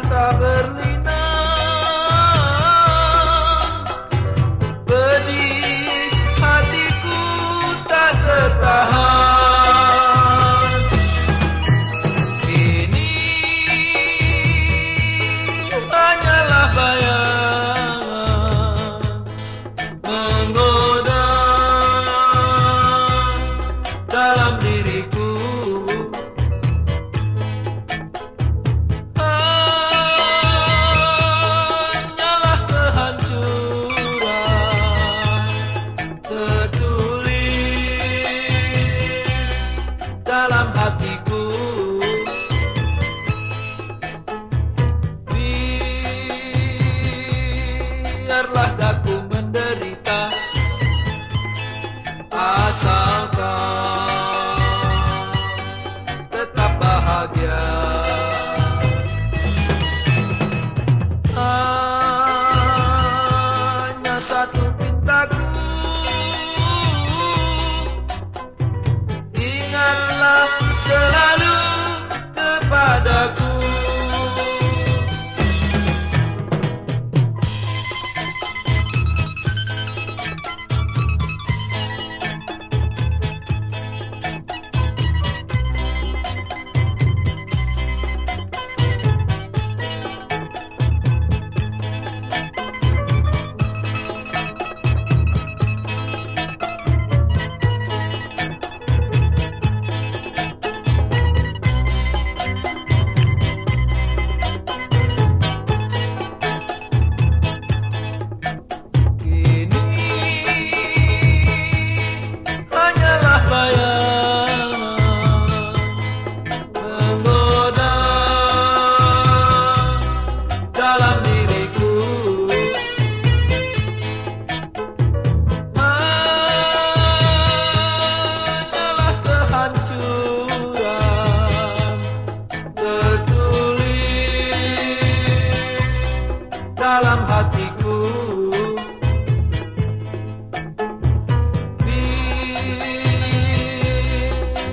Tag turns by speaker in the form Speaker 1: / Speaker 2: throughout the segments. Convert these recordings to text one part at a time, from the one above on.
Speaker 1: mata berlinang Pedih hatiku tak tertahan. Ini hanyalah bayangan Menggoda dalam diriku dalam hatiku. Biarlah daku menderita. Asalkan tetap bahagia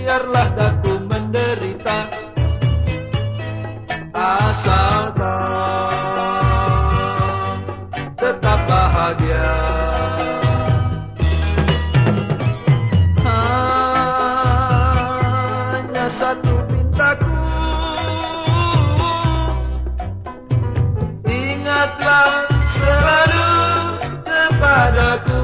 Speaker 1: Biarlah aku menderita Asal tetap bahagia. Hanya satu mintaku. Ingatlah Sadako